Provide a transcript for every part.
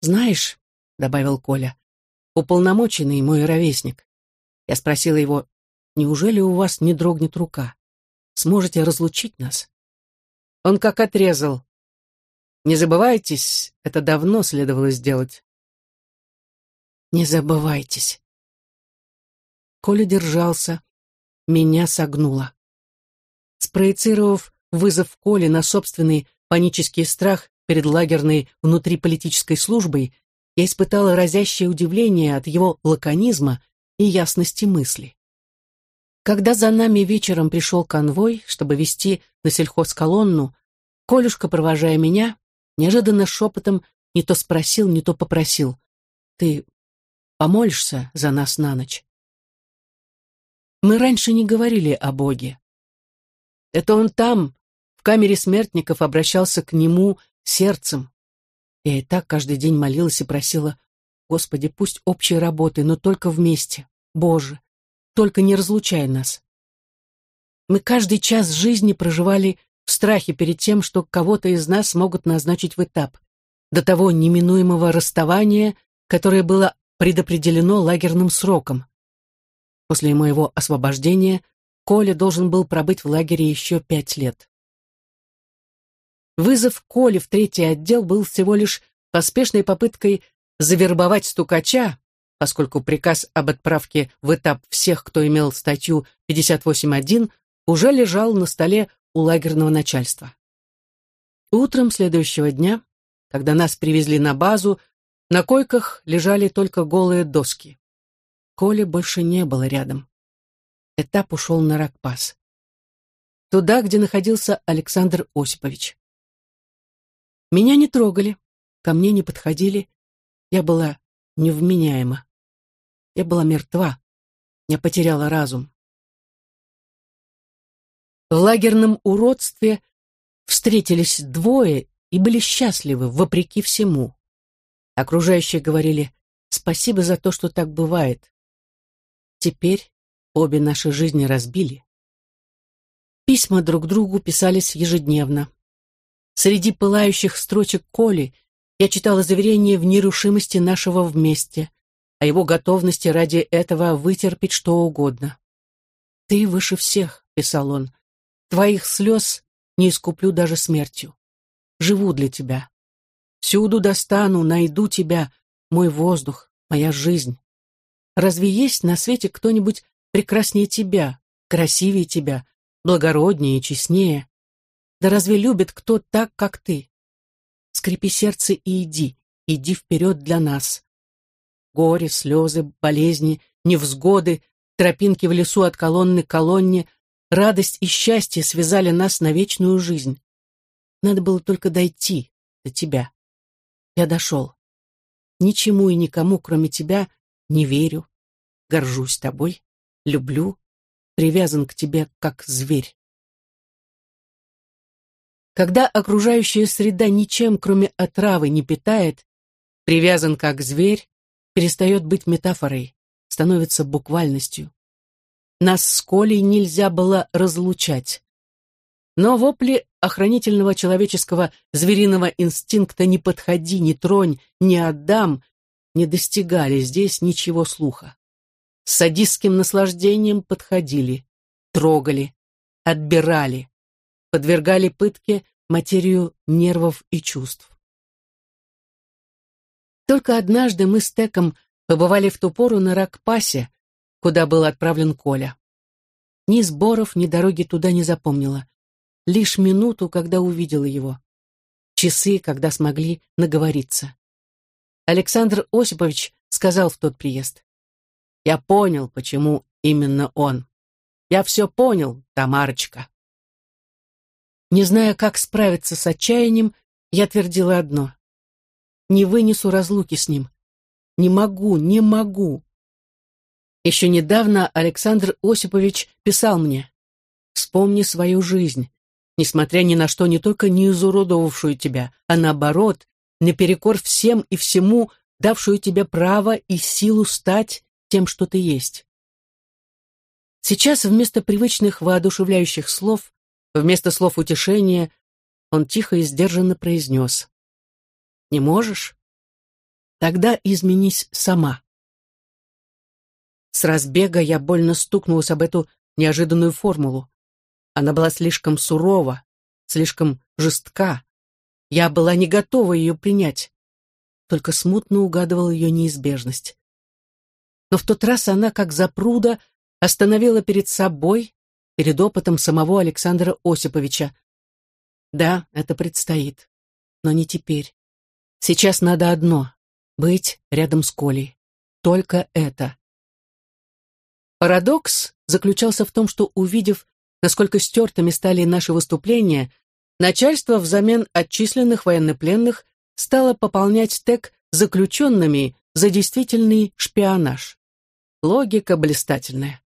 «Знаешь», — добавил Коля, — «уполномоченный мой ровесник». Я спросила его, «Неужели у вас не дрогнет рука? Сможете разлучить нас?» Он как отрезал. «Не забывайтесь, это давно следовало сделать». «Не забывайтесь». Коля держался, меня согнуло. Спроецировав вызов Коле на собственный панический страх перед лагерной внутриполитической службой, я испытала разящее удивление от его лаконизма и ясности мысли. Когда за нами вечером пришел конвой, чтобы вести на сельхозколонну, Колюшка, провожая меня, неожиданно шепотом не то спросил, не то попросил. «Ты помолишься за нас на ночь?» Мы раньше не говорили о Боге. Это он там, в камере смертников, обращался к нему сердцем. Я и так каждый день молилась и просила, Господи, пусть общие работы, но только вместе. Боже, только не разлучай нас. Мы каждый час жизни проживали в страхе перед тем, что кого-то из нас могут назначить в этап, до того неминуемого расставания, которое было предопределено лагерным сроком. После моего освобождения Коля должен был пробыть в лагере еще пять лет. Вызов Коли в третий отдел был всего лишь поспешной попыткой завербовать стукача, поскольку приказ об отправке в этап всех, кто имел статью 58.1, уже лежал на столе у лагерного начальства. Утром следующего дня, когда нас привезли на базу, на койках лежали только голые доски. Коли больше не было рядом. Этап ушел на Ракпас. Туда, где находился Александр Осипович. Меня не трогали, ко мне не подходили. Я была невменяема. Я была мертва. Я потеряла разум. В лагерном уродстве встретились двое и были счастливы, вопреки всему. Окружающие говорили «Спасибо за то, что так бывает. Теперь обе наши жизни разбили. Письма друг другу писались ежедневно. Среди пылающих строчек Коли я читала заверение в нерушимости нашего вместе, о его готовности ради этого вытерпеть что угодно. «Ты выше всех», — писал он, — «твоих слез не искуплю даже смертью. Живу для тебя. Всюду достану, найду тебя, мой воздух, моя жизнь. Разве есть на свете кто-нибудь прекраснее тебя, красивее тебя, благороднее и честнее? Да разве любит кто так, как ты? Скрипи сердце и иди, иди вперед для нас. Горе, слезы, болезни, невзгоды, тропинки в лесу от колонны к колонне, радость и счастье связали нас на вечную жизнь. Надо было только дойти до тебя. Я дошел. Ничему и никому, кроме тебя, не верю, горжусь тобой, люблю, привязан к тебе как зверь. Когда окружающая среда ничем, кроме отравы, не питает, привязан как зверь, перестает быть метафорой, становится буквальностью. Нас с Колей нельзя было разлучать. Но вопли охранительного человеческого звериного инстинкта «не подходи, не тронь, не отдам» не достигали здесь ничего слуха с садистским наслаждением подходили, трогали, отбирали, подвергали пытке материю нервов и чувств. Только однажды мы с Теком побывали в ту пору на Ракпасе, куда был отправлен Коля. Ни сборов, ни дороги туда не запомнила. Лишь минуту, когда увидела его. Часы, когда смогли наговориться. Александр Осипович сказал в тот приезд. Я понял, почему именно он. Я все понял, Тамарочка. Не зная, как справиться с отчаянием, я твердила одно. Не вынесу разлуки с ним. Не могу, не могу. Еще недавно Александр Осипович писал мне. Вспомни свою жизнь, несмотря ни на что, не только не изуродовавшую тебя, а наоборот, наперекор всем и всему, давшую тебе право и силу стать тем, что ты есть. Сейчас вместо привычных воодушевляющих слов, вместо слов утешения, он тихо и сдержанно произнес. «Не можешь? Тогда изменись сама. С разбега я больно стукнулась об эту неожиданную формулу. Она была слишком сурова, слишком жестка. Я была не готова ее принять, только смутно угадывала ее неизбежность. Но в тот раз она, как запруда, остановила перед собой, перед опытом самого Александра Осиповича. Да, это предстоит, но не теперь. Сейчас надо одно — быть рядом с Колей. Только это. Парадокс заключался в том, что, увидев, насколько стертыми стали наши выступления, начальство взамен отчисленных военнопленных стало пополнять ТЭК заключенными за действительный шпионаж. Логика блистательная.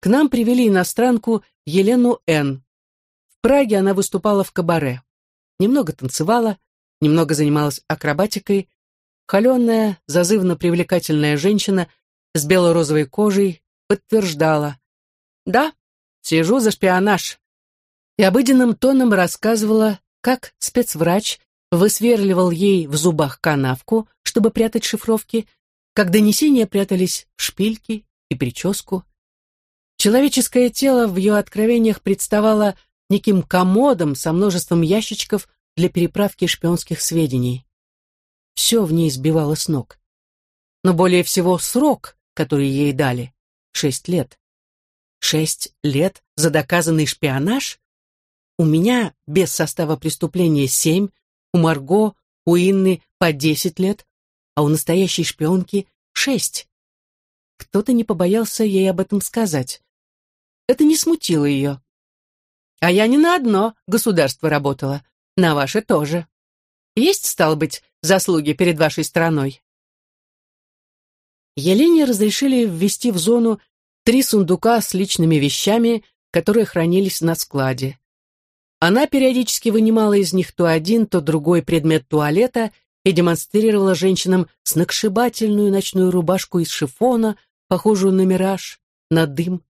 К нам привели иностранку Елену Н. В Праге она выступала в кабаре. Немного танцевала, немного занималась акробатикой. Холеная, зазывно привлекательная женщина с бело-розовой кожей подтверждала. «Да, сижу за шпионаж». И обыденным тоном рассказывала, как спецврач высверливал ей в зубах канавку, чтобы прятать шифровки, как донесения прятались в шпильки и прическу. Человеческое тело в ее откровениях представало неким комодом со множеством ящичков для переправки шпионских сведений. Все в ней сбивало с ног. Но более всего срок, который ей дали, Шесть лет. Шесть лет за доказанный шпионаж? У меня без состава преступления семь, у Марго, у Инны по десять лет, а у настоящей шпионки шесть. Кто-то не побоялся ей об этом сказать. Это не смутило ее. А я не на одно государство работала, на ваше тоже. Есть, стало быть, заслуги перед вашей страной? Елене разрешили ввести в зону три сундука с личными вещами, которые хранились на складе. Она периодически вынимала из них то один, то другой предмет туалета и демонстрировала женщинам сногсшибательную ночную рубашку из шифона, похожую на мираж, на дым,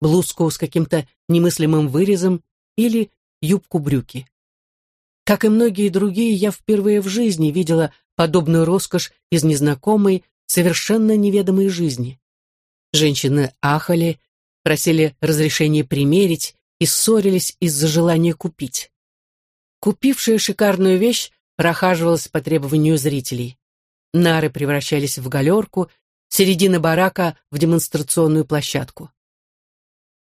блузку с каким-то немыслимым вырезом или юбку-брюки. Как и многие другие, я впервые в жизни видела подобную роскошь из незнакомой, совершенно неведомой жизни. Женщины ахали, просили разрешения примерить и ссорились из-за желания купить. Купившая шикарную вещь прохаживалась по требованию зрителей. Нары превращались в галерку, середина барака в демонстрационную площадку.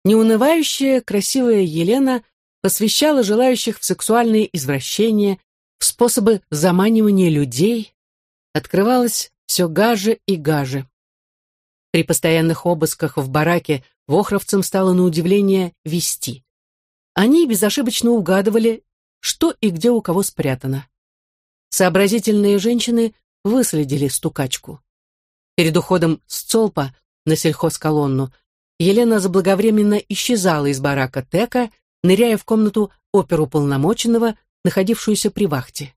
Неунывающая, красивая Елена посвящала желающих в сексуальные извращения, в способы заманивания людей, открывалась все гаже и гаже. При постоянных обысках в бараке вохровцам стало на удивление вести. Они безошибочно угадывали, что и где у кого спрятано. Сообразительные женщины выследили стукачку. Перед уходом с Цолпа на сельхозколонну Елена заблаговременно исчезала из барака Тека, ныряя в комнату оперуполномоченного, находившуюся при вахте.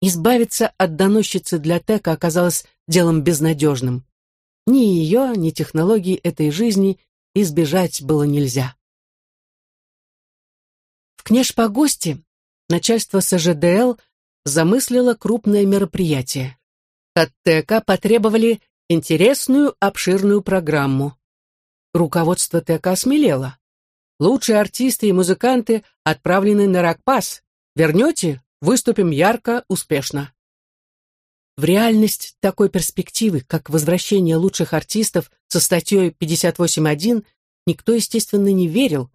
Избавиться от доносчицы для Тека оказалось делом безнадежным. Ни ее, ни технологий этой жизни избежать было нельзя. В Кнешпогосте начальство СЖДЛ замыслило крупное мероприятие. От ТК потребовали интересную обширную программу. Руководство ТК смелело. Лучшие артисты и музыканты отправлены на Ракпас. Вернете Выступим ярко, успешно. В реальность такой перспективы, как возвращение лучших артистов со статьей 58.1, никто, естественно, не верил.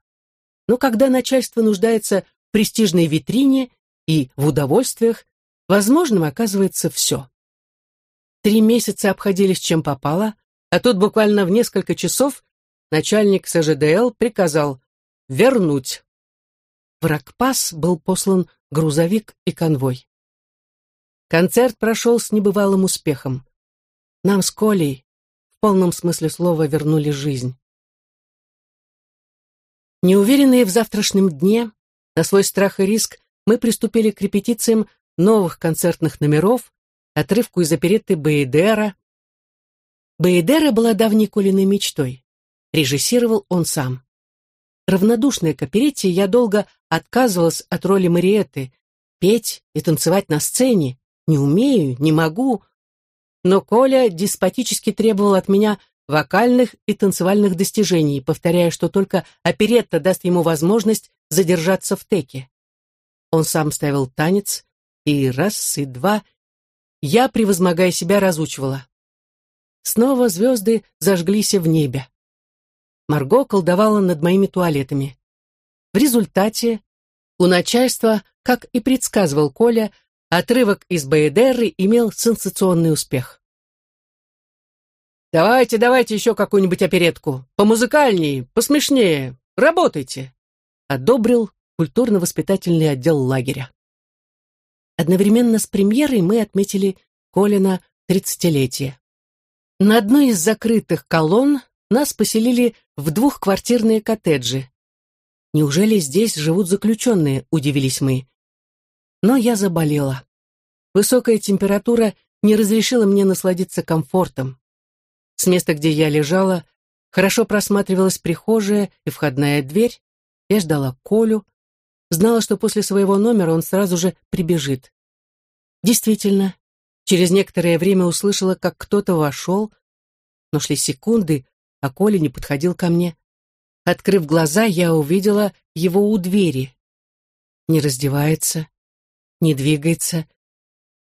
Но когда начальство нуждается в престижной витрине и в удовольствиях, возможным оказывается все. Три месяца обходились чем попало, а тут буквально в несколько часов начальник СЖДЛ приказал вернуть. В Ракпас был послан грузовик и конвой. Концерт прошел с небывалым успехом. Нам с Колей в полном смысле слова вернули жизнь. Неуверенные в завтрашнем дне, на свой страх и риск, мы приступили к репетициям новых концертных номеров, отрывку из оперетты Бейдера. Бейдера была давней Колиной мечтой. Режиссировал он сам. Равнодушная к оперете, я долго отказывалась от роли Мариетты. Петь и танцевать на сцене не умею, не могу, но Коля деспотически требовал от меня вокальных и танцевальных достижений, повторяя, что только оперетта даст ему возможность задержаться в теке. Он сам ставил танец, и раз, и два я, превозмогая себя, разучивала. Снова звезды зажглись в небе. Марго колдовала над моими туалетами. В результате у начальства, как и предсказывал Коля, отрывок из Баедеры имел сенсационный успех. «Давайте, давайте еще какую-нибудь оперетку. Помузыкальнее, посмешнее. Работайте!» Одобрил культурно-воспитательный отдел лагеря. Одновременно с премьерой мы отметили Колина тридцатилетие. На одной из закрытых колонн нас поселили в двухквартирные коттеджи. Неужели здесь живут заключенные, удивились мы. Но я заболела. Высокая температура не разрешила мне насладиться комфортом. С места, где я лежала, хорошо просматривалась прихожая и входная дверь. Я ждала Колю, Знала, что после своего номера он сразу же прибежит. Действительно, через некоторое время услышала, как кто-то вошел, но шли секунды, а Коля не подходил ко мне. Открыв глаза, я увидела его у двери. Не раздевается, не двигается.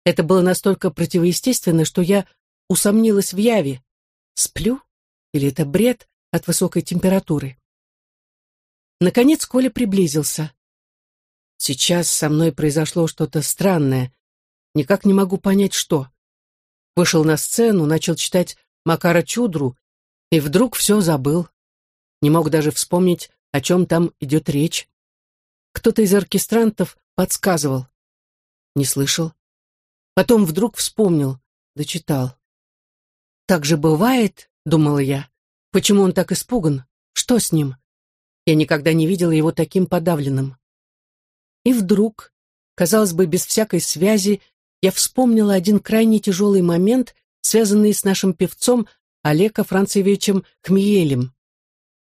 Это было настолько противоестественно, что я усомнилась в яве. Сплю? Или это бред от высокой температуры? Наконец Коля приблизился. Сейчас со мной произошло что-то странное. Никак не могу понять, что. Вышел на сцену, начал читать Макара Чудру, и вдруг все забыл. Не мог даже вспомнить, о чем там идет речь. Кто-то из оркестрантов подсказывал. Не слышал. Потом вдруг вспомнил, дочитал. «Так же бывает», — думала я. «Почему он так испуган? Что с ним?» Я никогда не видела его таким подавленным. И вдруг, казалось бы, без всякой связи, я вспомнила один крайне тяжелый момент, связанный с нашим певцом Олега Францевичем Хмиелем.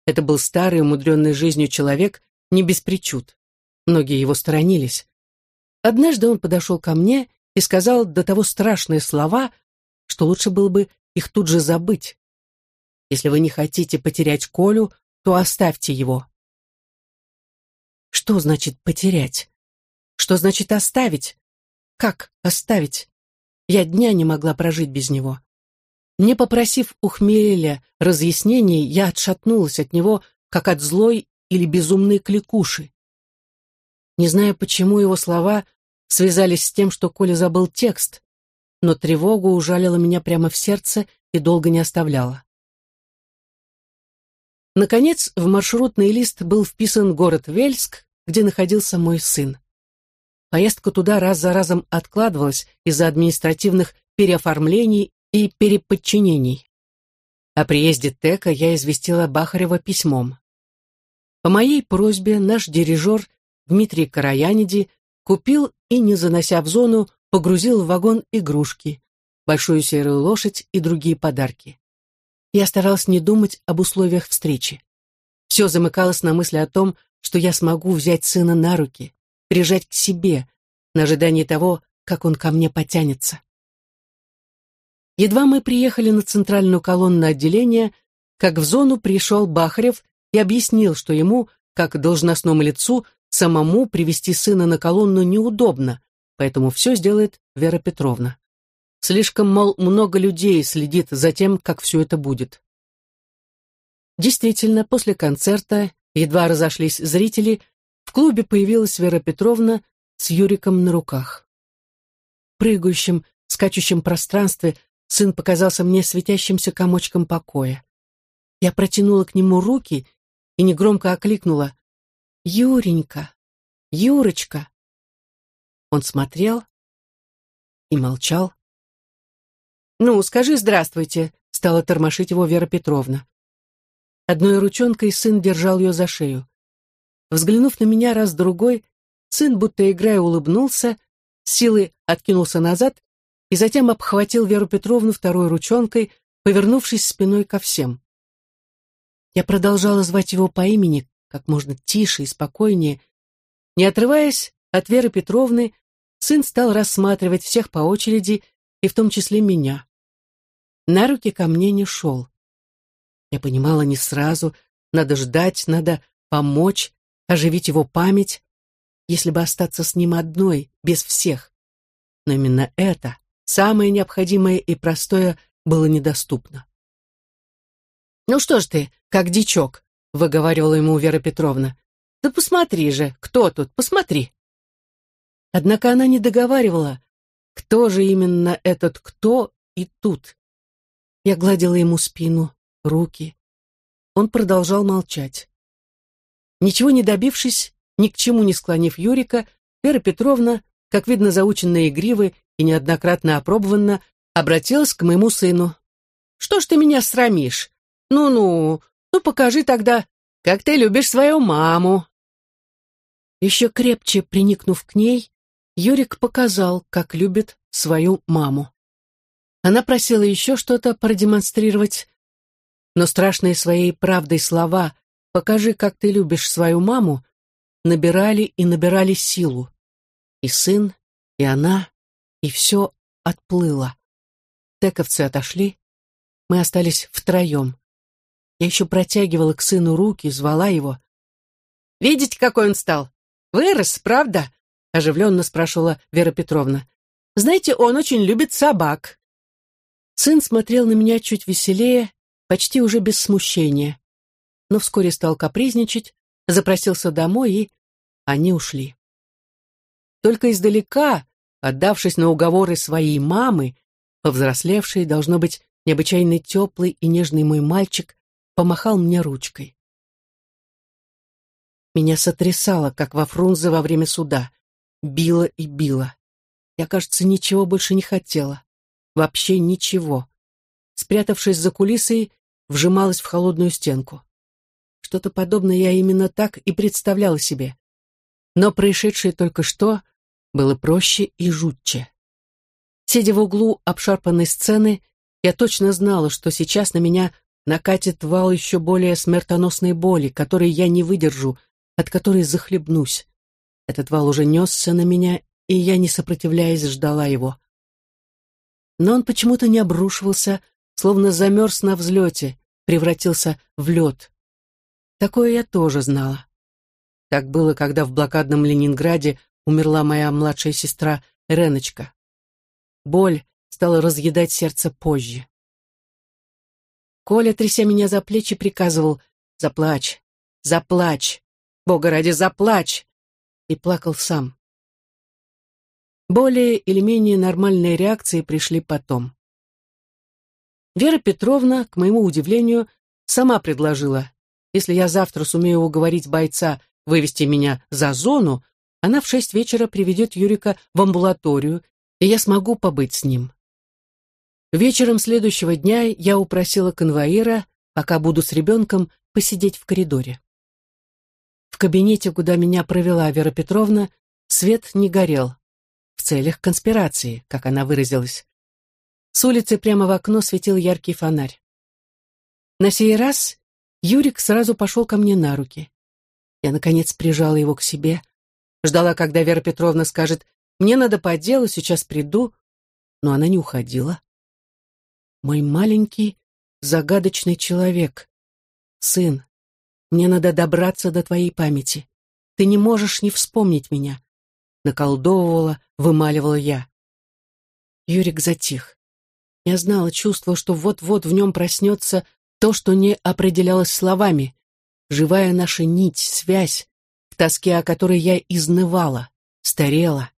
Это был старый, умудренный жизнью человек, не без причуд. Многие его сторонились. Однажды он подошел ко мне и сказал до того страшные слова, что лучше было бы их тут же забыть. Если вы не хотите потерять Колю, то оставьте его. Что значит потерять? Что значит оставить? Как оставить? Я дня не могла прожить без него. Не попросив у Хмеля разъяснений, я отшатнулась от него, как от злой или безумной кликуши. Не знаю, почему его слова связались с тем, что Коля забыл текст, но тревога ужалила меня прямо в сердце и долго не оставляла. Наконец, в маршрутный лист был вписан город Вельск, где находился мой сын. Поездка туда раз за разом откладывалась из-за административных переоформлений и переподчинений. О приезде Тека я известила Бахарева письмом. По моей просьбе наш дирижер Дмитрий Караяниди купил и, не занося в зону, погрузил в вагон игрушки, большую серую лошадь и другие подарки. Я старалась не думать об условиях встречи. Все замыкалось на мысли о том, что я смогу взять сына на руки, прижать к себе, на ожидании того, как он ко мне потянется. Едва мы приехали на центральную колонну отделения, как в зону пришел Бахарев и объяснил, что ему, как должностному лицу, самому привести сына на колонну неудобно, поэтому все сделает Вера Петровна. Слишком, мол, много людей следит за тем, как все это будет. Действительно, после концерта, едва разошлись зрители, в клубе появилась Вера Петровна с Юриком на руках. В прыгающем, скачущем пространстве сын показался мне светящимся комочком покоя. Я протянула к нему руки и негромко окликнула «Юренька! Юрочка!» Он смотрел и молчал. «Ну, скажи здравствуйте», — стала тормошить его Вера Петровна. Одной ручонкой сын держал ее за шею. Взглянув на меня раз-другой, сын, будто играя, улыбнулся, силой откинулся назад и затем обхватил Веру Петровну второй ручонкой, повернувшись спиной ко всем. Я продолжала звать его по имени, как можно тише и спокойнее. Не отрываясь от Веры Петровны, сын стал рассматривать всех по очереди, и в том числе меня. на руки ко мне не шел. Я понимала не сразу, надо ждать, надо помочь, оживить его память, если бы остаться с ним одной, без всех. Но именно это, самое необходимое и простое, было недоступно. «Ну что ж ты, как дичок», — выговаривала ему Вера Петровна. «Да посмотри же, кто тут, посмотри». Однако она не договаривала, кто же именно этот кто и тут. Я гладила ему спину, руки. Он продолжал молчать. Ничего не добившись, ни к чему не склонив Юрика, Вера Петровна, как видно заученная игривы и неоднократно опробованно, обратилась к моему сыну. «Что ж ты меня срамишь? Ну-ну, ну покажи тогда, как ты любишь свою маму». Еще крепче приникнув к ней, Юрик показал, как любит свою маму. Она просила еще что-то продемонстрировать, но страшные своей правдой слова «покажи, как ты любишь свою маму» набирали и набирали силу. И сын, и она, и все отплыло. Тековцы отошли, мы остались втроем. Я еще протягивала к сыну руки, звала его. «Видите, какой он стал? Вырос, правда?» — оживленно спрашивала Вера Петровна. «Знаете, он очень любит собак». Сын смотрел на меня чуть веселее, почти уже без смущения. Но вскоре стал капризничать, запросился домой, и они ушли. Только издалека, отдавшись на уговоры своей мамы, повзрослевший, должно быть, необычайно теплый и нежный мой мальчик, помахал мне ручкой. Меня сотрясало, как во Фрунзе во время суда. Било и било. Я, кажется, ничего больше не хотела. Вообще ничего. Спрятавшись за кулисой, вжималась в холодную стенку. Что-то подобное я именно так и представляла себе. Но происшедшее только что было проще и жутче. Сидя в углу обшарпанной сцены, я точно знала, что сейчас на меня накатит вал еще более смертоносной боли, которой я не выдержу, от которой захлебнусь. Этот вал уже несся на меня, и я, не сопротивляясь, ждала его. Но он почему-то не обрушивался, словно замерз на взлете, превратился в лед. Такое я тоже знала. Так было, когда в блокадном Ленинграде умерла моя младшая сестра Реночка. Боль стала разъедать сердце позже. Коля, тряся меня за плечи, приказывал «Заплачь, заплачь, Бога ради, заплачь!» и плакал сам. Более или менее нормальные реакции пришли потом. Вера Петровна, к моему удивлению, сама предложила, если я завтра сумею уговорить бойца вывести меня за зону, она в шесть вечера приведет Юрика в амбулаторию, и я смогу побыть с ним. Вечером следующего дня я упросила конвоира, пока буду с ребенком, посидеть в коридоре. В кабинете, куда меня провела Вера Петровна, свет не горел. В целях конспирации, как она выразилась. С улицы прямо в окно светил яркий фонарь. На сей раз Юрик сразу пошел ко мне на руки. Я, наконец, прижала его к себе, ждала, когда Вера Петровна скажет «Мне надо по делу, сейчас приду», но она не уходила. Мой маленький, загадочный человек. Сын, мне надо добраться до твоей памяти. Ты не можешь не вспомнить меня. Наколдовывала, вымаливала я. Юрик затих. Я знала, чувствовала, что вот-вот в нем проснется то, что не определялось словами. Живая наша нить, связь, тоске о которой я изнывала, старела.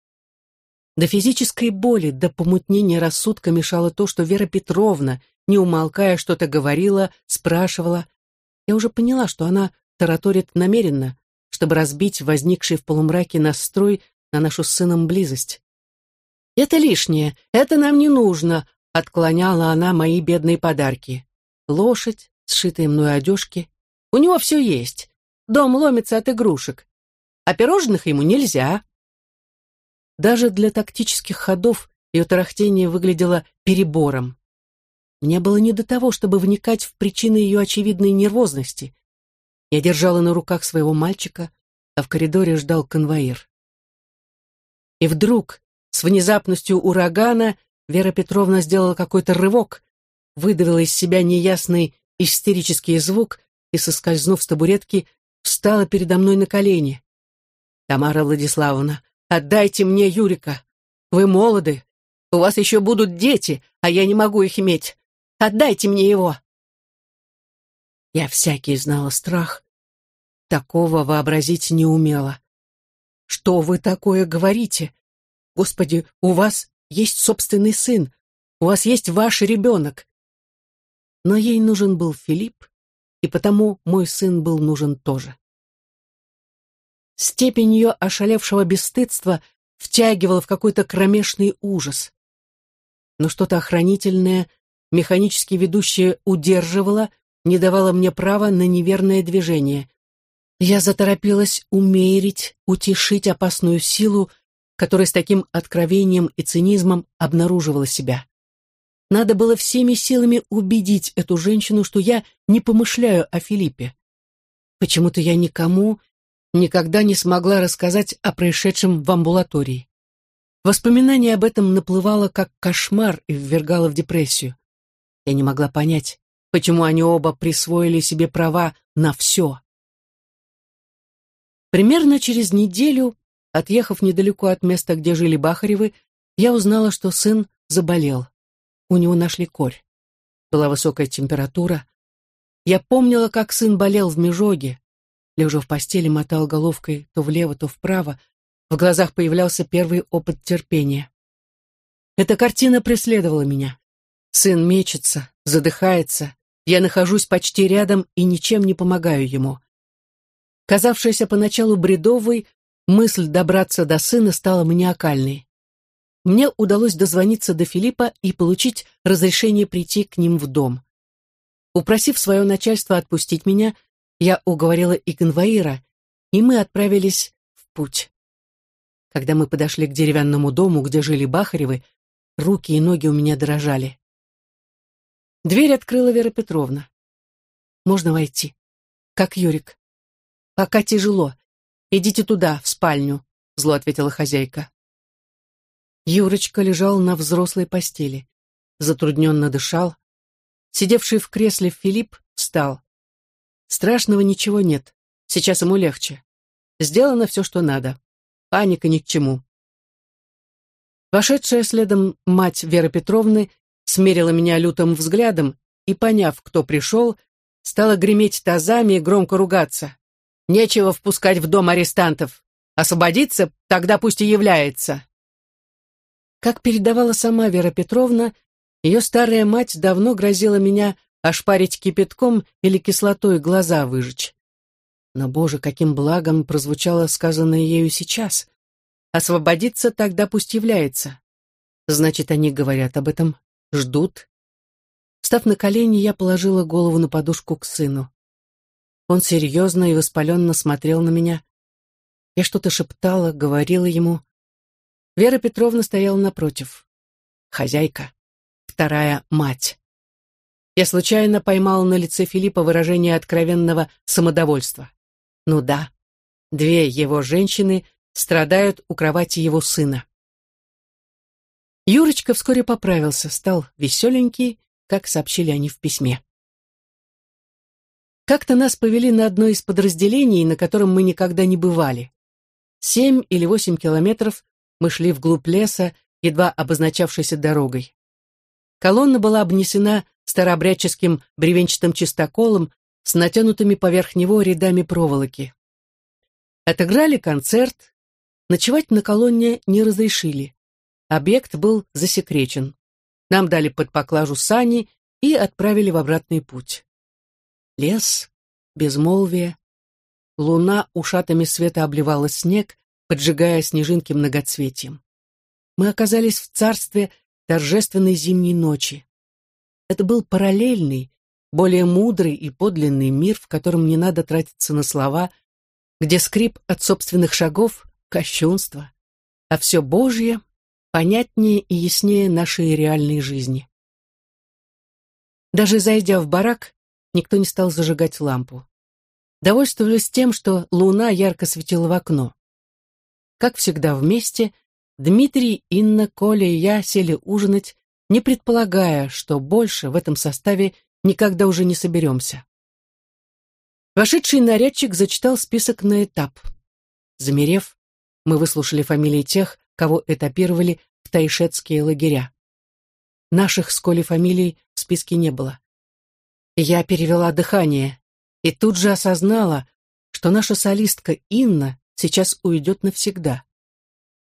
До физической боли, до помутнения рассудка мешало то, что Вера Петровна, не умолкая, что-то говорила, спрашивала, я уже поняла, что она тараторит намеренно, чтобы разбить возникший в полумраке настрой на нашу с сыном близость. «Это лишнее, это нам не нужно», — отклоняла она мои бедные подарки. Лошадь, сшитые мной одежки. У него все есть. Дом ломится от игрушек. А пирожных ему нельзя. Даже для тактических ходов ее тарахтение выглядело перебором. Мне было не до того, чтобы вникать в причины ее очевидной нервозности. Я держала на руках своего мальчика, а в коридоре ждал конвоир. И вдруг, с внезапностью урагана, Вера Петровна сделала какой-то рывок, выдавила из себя неясный истерический звук и, соскользнув с табуретки, встала передо мной на колени. «Тамара Владиславовна, отдайте мне Юрика. Вы молоды, у вас еще будут дети, а я не могу их иметь. Отдайте мне его!» Я всякий знала страх. Такого вообразить не умела. «Что вы такое говорите? Господи, у вас есть собственный сын, у вас есть ваш ребенок!» Но ей нужен был Филипп, и потому мой сын был нужен тоже. Степень ее ошалевшего бесстыдства втягивала в какой-то кромешный ужас. Но что-то охранительное, механически ведущее удерживало, не давало мне права на неверное движение. Я заторопилась умерить, утешить опасную силу, которая с таким откровением и цинизмом обнаруживала себя. Надо было всеми силами убедить эту женщину, что я не помышляю о Филиппе. Почему-то я никому никогда не смогла рассказать о происшедшем в амбулатории. Воспоминание об этом наплывало как кошмар и ввергало в депрессию. Я не могла понять, почему они оба присвоили себе права на все. Примерно через неделю, отъехав недалеко от места, где жили Бахаревы, я узнала, что сын заболел. У него нашли корь. Была высокая температура. Я помнила, как сын болел в Межоге. Лежа в постели, мотал головкой то влево, то вправо. В глазах появлялся первый опыт терпения. Эта картина преследовала меня. Сын мечется, задыхается. Я нахожусь почти рядом и ничем не помогаю ему. Казавшаяся поначалу бредовой, мысль добраться до сына стала маниакальной мне удалось дозвониться до Филиппа и получить разрешение прийти к ним в дом. Упросив свое начальство отпустить меня, я уговорила и конвоира, и мы отправились в путь. Когда мы подошли к деревянному дому, где жили Бахаревы, руки и ноги у меня дрожали. Дверь открыла Вера Петровна. «Можно войти?» «Как Юрик?» «Пока тяжело. Идите туда, в спальню», — зло ответила хозяйка. Юрочка лежал на взрослой постели. Затрудненно дышал. Сидевший в кресле Филипп встал. Страшного ничего нет. Сейчас ему легче. Сделано все, что надо. Паника ни к чему. Вошедшая следом мать Веры Петровны смерила меня лютым взглядом и, поняв, кто пришел, стала греметь тазами и громко ругаться. «Нечего впускать в дом арестантов. Освободиться, тогда пусть и является». Как передавала сама Вера Петровна, ее старая мать давно грозила меня ошпарить кипятком или кислотой глаза выжечь. Но, боже, каким благом прозвучало сказанное ею сейчас. Освободиться тогда пусть является. Значит, они говорят об этом, ждут. Встав на колени, я положила голову на подушку к сыну. Он серьезно и воспаленно смотрел на меня. Я что-то шептала, говорила ему. Вера Петровна стояла напротив. Хозяйка. Вторая мать. Я случайно поймала на лице Филиппа выражение откровенного самодовольства. Ну да, две его женщины страдают у кровати его сына. Юрочка вскоре поправился, стал веселенький, как сообщили они в письме. Как-то нас повели на одно из подразделений, на котором мы никогда не бывали. Семь или восемь километров мы шли вглубь леса, едва обозначавшейся дорогой. Колонна была обнесена старообрядческим бревенчатым чистоколом с натянутыми поверх него рядами проволоки. Отыграли концерт, ночевать на колонне не разрешили. Объект был засекречен. Нам дали под поклажу сани и отправили в обратный путь. Лес, безмолвие, луна ушатами света обливала снег, поджигая снежинки многоцветием. Мы оказались в царстве торжественной зимней ночи. Это был параллельный, более мудрый и подлинный мир, в котором не надо тратиться на слова, где скрип от собственных шагов — кощунство, а все Божье понятнее и яснее нашей реальной жизни. Даже зайдя в барак, никто не стал зажигать лампу. Довольствовались тем, что луна ярко светила в окно. Как всегда вместе, Дмитрий, Инна, Коля и я сели ужинать, не предполагая, что больше в этом составе никогда уже не соберемся. Вошедший нарядчик зачитал список на этап. Замерев, мы выслушали фамилии тех, кого этапировали в тайшетские лагеря. Наших с Колей фамилий в списке не было. Я перевела дыхание и тут же осознала, что наша солистка Инна сейчас уйдет навсегда.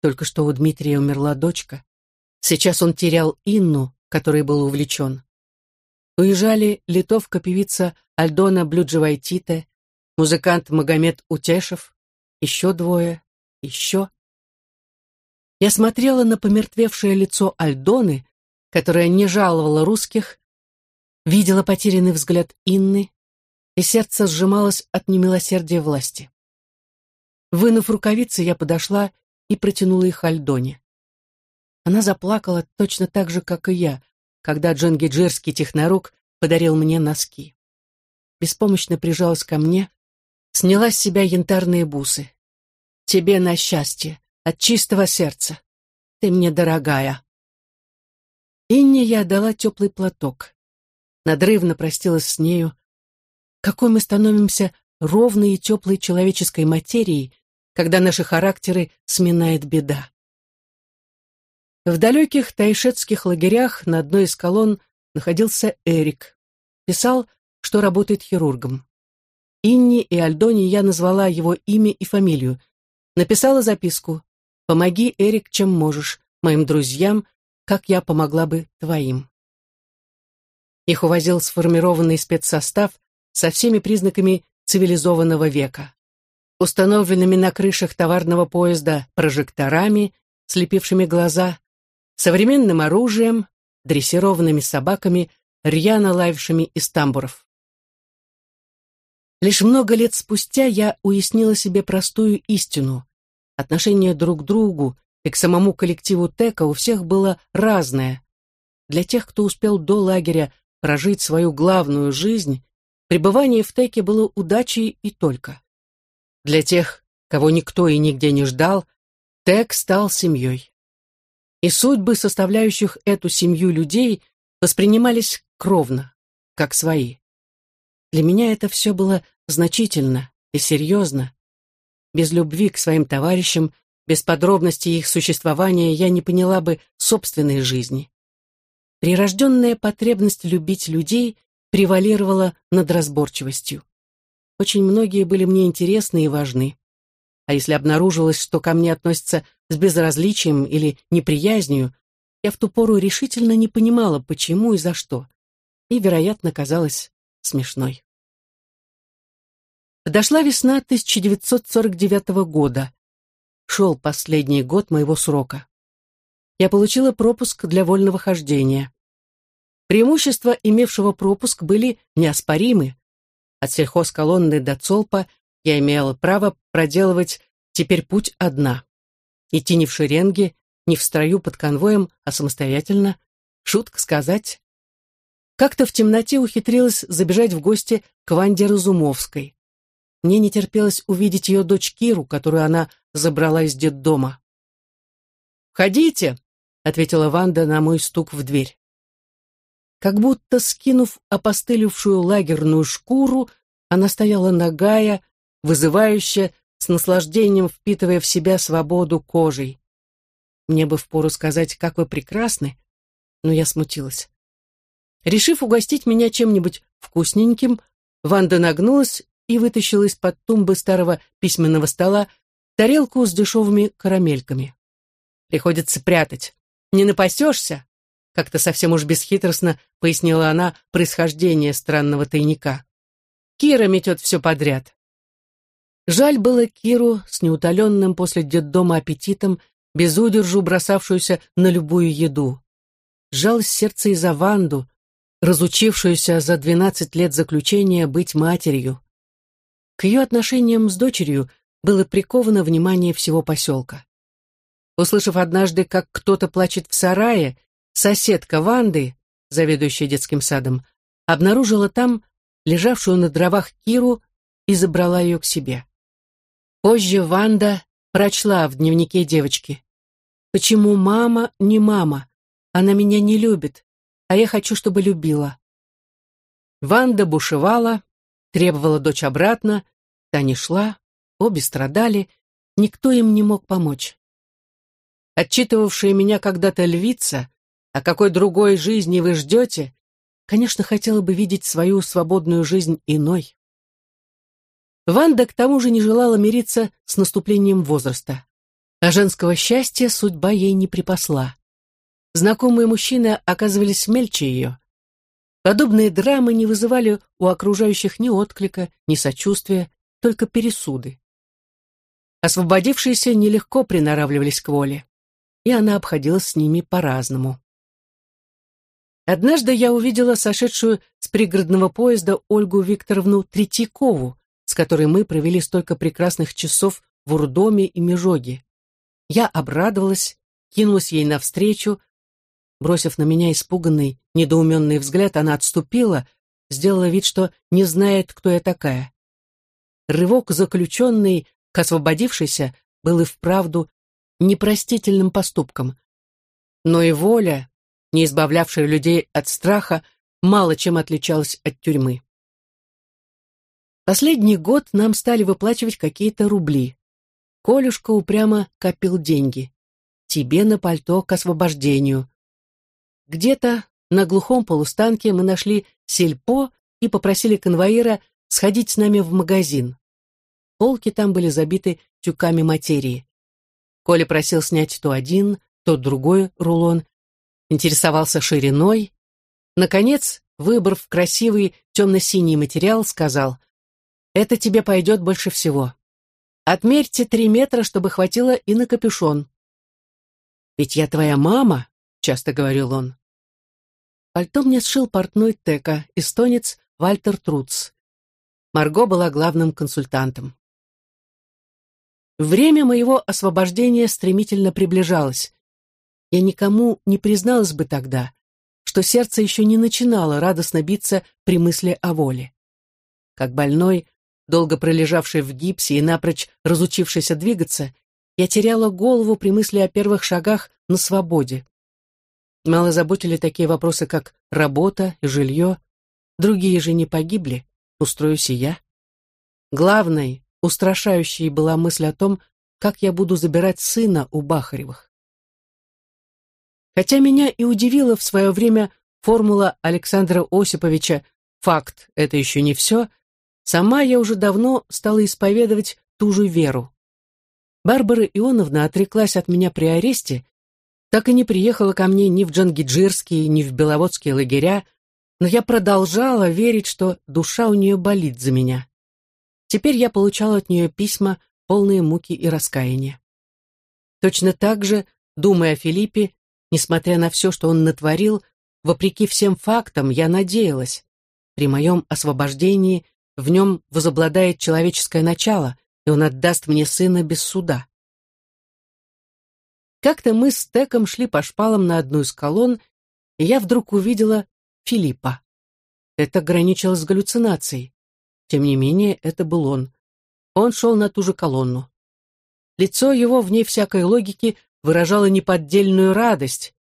Только что у Дмитрия умерла дочка. Сейчас он терял Инну, которой был увлечен. Уезжали литовка-певица Альдона Блюджевайтите, музыкант Магомед Утешев, еще двое, еще. Я смотрела на помертвевшее лицо Альдоны, которая не жаловала русских, видела потерянный взгляд Инны, и сердце сжималось от немилосердия власти. Вынув рукавицы, я подошла и протянула их Альдоне. Она заплакала точно так же, как и я, когда джангиджирский технорук подарил мне носки. Беспомощно прижалась ко мне, сняла с себя янтарные бусы. «Тебе на счастье, от чистого сердца. Ты мне дорогая». Инне я дала теплый платок. Надрывно простилась с нею, какой мы становимся ровной и теплой человеческой материей, когда наши характеры сминает беда. В далеких тайшетских лагерях на одной из колонн находился Эрик. Писал, что работает хирургом. Инни и Альдоне я назвала его имя и фамилию. Написала записку «Помоги, Эрик, чем можешь, моим друзьям, как я помогла бы твоим». Их увозил сформированный спецсостав, со всеми признаками цивилизованного века. Установленными на крышах товарного поезда прожекторами, слепившими глаза, современным оружием, дрессированными собаками, рьяно лаявшими из тамбуров. Лишь много лет спустя я уяснила себе простую истину. Отношение друг к другу и к самому коллективу ТЭКа у всех было разное. Для тех, кто успел до лагеря прожить свою главную жизнь, Пребывание в Теке было удачей и только. Для тех, кого никто и нигде не ждал, Тек стал семьей. И судьбы составляющих эту семью людей воспринимались кровно, как свои. Для меня это все было значительно и серьезно. Без любви к своим товарищам, без подробностей их существования я не поняла бы собственной жизни. Прирожденная потребность любить людей превалировала над разборчивостью. Очень многие были мне интересны и важны. А если обнаружилось, что ко мне относятся с безразличием или неприязнью, я в ту пору решительно не понимала, почему и за что, и, вероятно, казалась смешной. Подошла весна 1949 года. Шел последний год моего срока. Я получила пропуск для вольного хождения. Преимущества имевшего пропуск были неоспоримы. От сельхозколонны до Цолпа я имела право проделывать теперь путь одна. Идти не в шеренге, не в строю под конвоем, а самостоятельно. Шутка сказать. Как-то в темноте ухитрилась забежать в гости к Ванде Разумовской. Мне не терпелось увидеть ее дочь Киру, которую она забрала из детдома. «Входите», — ответила Ванда на мой стук в дверь. Как будто скинув опостылевшую лагерную шкуру, она стояла нагая, вызывающая, с наслаждением впитывая в себя свободу кожей. Мне бы впору сказать, как вы прекрасны, но я смутилась. Решив угостить меня чем-нибудь вкусненьким, Ванда нагнулась и вытащила из-под тумбы старого письменного стола тарелку с дешевыми карамельками. Приходится прятать. Не напасешься, как-то совсем уж бесхитростно пояснила она происхождение странного тайника. Кира метет все подряд. Жаль было Киру с неутоленным после детдома аппетитом, без удержу бросавшуюся на любую еду. Жалость сердце и за Ванду, разучившуюся за двенадцать лет заключения быть матерью. К ее отношениям с дочерью было приковано внимание всего поселка. Услышав однажды, как кто-то плачет в сарае, Соседка Ванды, заведующая детским садом, обнаружила там лежавшую на дровах Киру и забрала ее к себе. Позже Ванда прочла в дневнике девочки. Почему мама не мама? Она меня не любит, а я хочу, чтобы любила. Ванда бушевала, требовала дочь обратно, та не шла, обе страдали, никто им не мог помочь. Отчитывавшая меня когда-то львица, о какой другой жизни вы ждете, конечно, хотела бы видеть свою свободную жизнь иной. Ванда к тому же не желала мириться с наступлением возраста. А женского счастья судьба ей не припасла. Знакомые мужчины оказывались мельче ее. Подобные драмы не вызывали у окружающих ни отклика, ни сочувствия, только пересуды. Освободившиеся нелегко приноравливались к воле, и она обходилась с ними по-разному. Однажды я увидела сошедшую с пригородного поезда Ольгу Викторовну Третьякову, с которой мы провели столько прекрасных часов в Урдоме и Межоге. Я обрадовалась, кинулась ей навстречу. Бросив на меня испуганный, недоуменный взгляд, она отступила, сделала вид, что не знает, кто я такая. Рывок заключенный к освободившейся был и вправду непростительным поступком. Но и воля, не избавлявшая людей от страха, мало чем отличалась от тюрьмы. Последний год нам стали выплачивать какие-то рубли. Колюшка упрямо копил деньги. Тебе на пальто к освобождению. Где-то на глухом полустанке мы нашли сельпо и попросили конвоира сходить с нами в магазин. Полки там были забиты тюками материи. Коля просил снять то один, то другой рулон, интересовался шириной. Наконец, выбрав красивый темно-синий материал, сказал, «Это тебе пойдет больше всего. Отмерьте три метра, чтобы хватило и на капюшон. «Ведь я твоя мама», — часто говорил он. Пальто мне сшил портной Тека, эстонец Вальтер Труц. Марго была главным консультантом. Время моего освобождения стремительно приближалось. Я никому не призналась бы тогда, что сердце еще не начинало радостно биться при мысли о воле. Как больной, долго пролежавший в гипсе и напрочь разучившийся двигаться, я теряла голову при мысли о первых шагах на свободе. Мало заботили такие вопросы, как работа и жилье. Другие же не погибли, устроюсь и я. Главной, устрашающей была мысль о том, как я буду забирать сына у Бахаревых. Хотя меня и удивила в свое время формула Александра Осиповича «факт — это еще не все», Сама я уже давно стала исповедовать ту же веру. Барбара Ионовна отреклась от меня при аресте, так и не приехала ко мне ни в Джангиджирские, ни в Беловодские лагеря, но я продолжала верить, что душа у нее болит за меня. Теперь я получала от нее письма, полные муки и раскаяния. Точно так же, думая о Филиппе, несмотря на все, что он натворил, вопреки всем фактам, я надеялась. При моем освобождении в нем возобладает человеческое начало, и он отдаст мне сына без суда. Как-то мы с Теком шли по шпалам на одну из колонн, и я вдруг увидела Филиппа. Это граничило с галлюцинацией. Тем не менее, это был он. Он шел на ту же колонну. Лицо его, вне всякой логики, выражало неподдельную радость.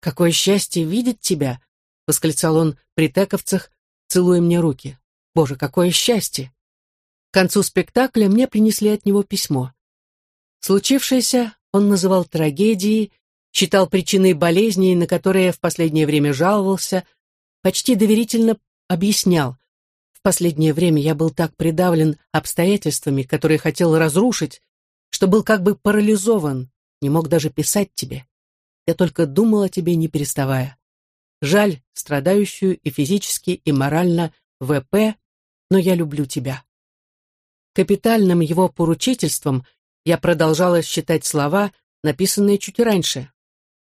«Какое счастье видеть тебя!» — восклицал он при тековцах, целуя мне руки. Боже, какое счастье! К концу спектакля мне принесли от него письмо. Случившееся он называл трагедией, считал причиной болезней, на которые в последнее время жаловался, почти доверительно объяснял. В последнее время я был так придавлен обстоятельствами, которые хотел разрушить, что был как бы парализован, не мог даже писать тебе. Я только думал о тебе, не переставая. Жаль страдающую и физически, и морально ВП но я люблю тебя». Капитальным его поручительством я продолжала считать слова, написанные чуть раньше.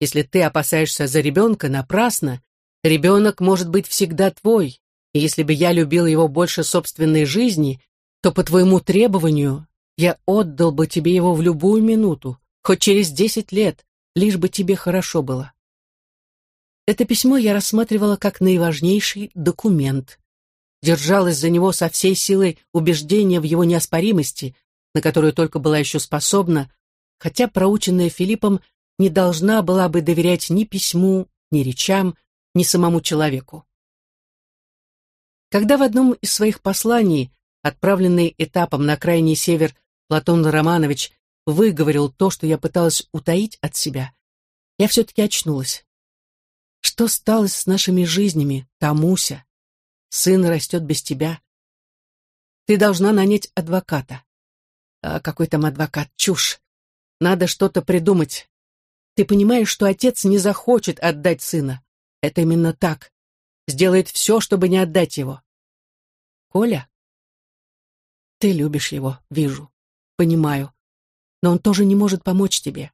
«Если ты опасаешься за ребенка напрасно, ребенок может быть всегда твой, и если бы я любил его больше собственной жизни, то по твоему требованию я отдал бы тебе его в любую минуту, хоть через десять лет, лишь бы тебе хорошо было». Это письмо я рассматривала как наиважнейший документ держалась за него со всей силой убеждения в его неоспоримости, на которую только была еще способна, хотя проученная Филиппом не должна была бы доверять ни письму, ни речам, ни самому человеку. Когда в одном из своих посланий, отправленный этапом на крайний север, Платон Романович выговорил то, что я пыталась утаить от себя, я все-таки очнулась. Что стало с нашими жизнями, Тамуся? Сын растет без тебя. Ты должна нанять адвоката. А какой там адвокат? Чушь. Надо что-то придумать. Ты понимаешь, что отец не захочет отдать сына. Это именно так. Сделает все, чтобы не отдать его. Коля? Ты любишь его, вижу. Понимаю. Но он тоже не может помочь тебе.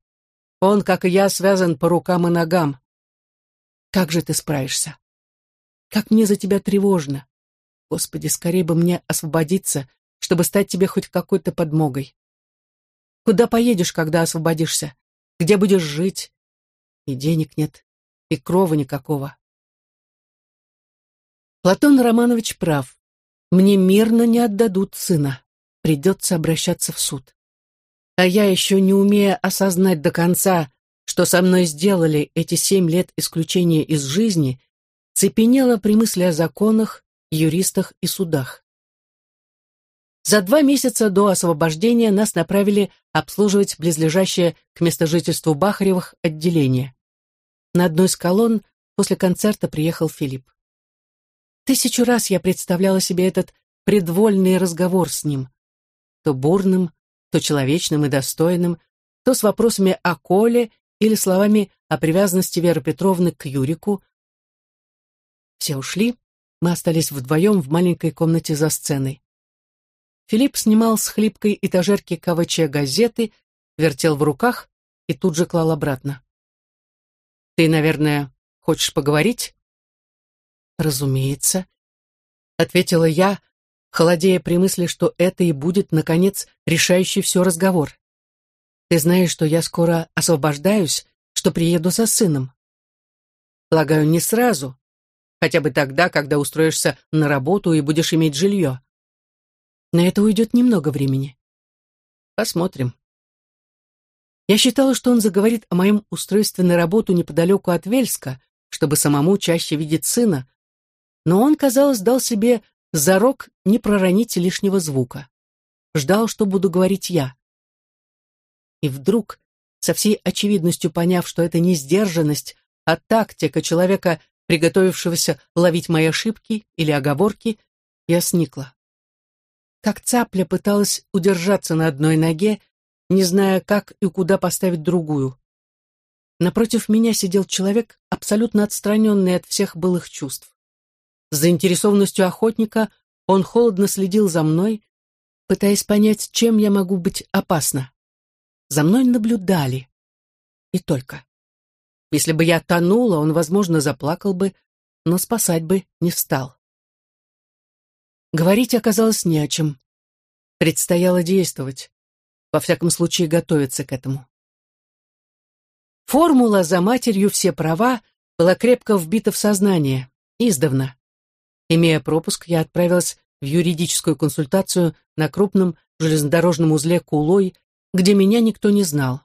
Он, как и я, связан по рукам и ногам. Как же ты справишься? Как мне за тебя тревожно. Господи, скорее бы мне освободиться, чтобы стать тебе хоть какой-то подмогой. Куда поедешь, когда освободишься? Где будешь жить? И денег нет, и крова никакого. Платон Романович прав. Мне мирно не отдадут сына. Придется обращаться в суд. А я еще не умея осознать до конца, что со мной сделали эти семь лет исключения из жизни, цепенела при мысли о законах, юристах и судах. За два месяца до освобождения нас направили обслуживать близлежащее к местожительству Бахаревых отделение. На одной из колонн после концерта приехал Филипп. Тысячу раз я представляла себе этот предвольный разговор с ним. То бурным, то человечным и достойным, то с вопросами о Коле или словами о привязанности Веры Петровны к Юрику. Все ушли, мы остались вдвоем в маленькой комнате за сценой. Филипп снимал с хлипкой этажерки КВЧ газеты, вертел в руках и тут же клал обратно. «Ты, наверное, хочешь поговорить?» «Разумеется», — ответила я, холодея при мысли, что это и будет, наконец, решающий все разговор. «Ты знаешь, что я скоро освобождаюсь, что приеду за сыном?» «Полагаю, не сразу, хотя бы тогда, когда устроишься на работу и будешь иметь жилье. На это уйдет немного времени. Посмотрим. Я считала, что он заговорит о моем устройстве на работу неподалеку от Вельска, чтобы самому чаще видеть сына, но он, казалось, дал себе зарок не проронить лишнего звука. Ждал, что буду говорить я. И вдруг, со всей очевидностью поняв, что это не сдержанность, а тактика человека, приготовившегося ловить мои ошибки или оговорки, я сникла как цапля пыталась удержаться на одной ноге, не зная, как и куда поставить другую. Напротив меня сидел человек, абсолютно отстраненный от всех былых чувств. С заинтересованностью охотника он холодно следил за мной, пытаясь понять, чем я могу быть опасна. За мной наблюдали. И только. Если бы я тонула, он, возможно, заплакал бы, но спасать бы не встал. Говорить оказалось не о чем. Предстояло действовать. Во всяком случае, готовиться к этому. Формула «за матерью все права» была крепко вбита в сознание, издавна. Имея пропуск, я отправилась в юридическую консультацию на крупном железнодорожном узле Кулой, где меня никто не знал.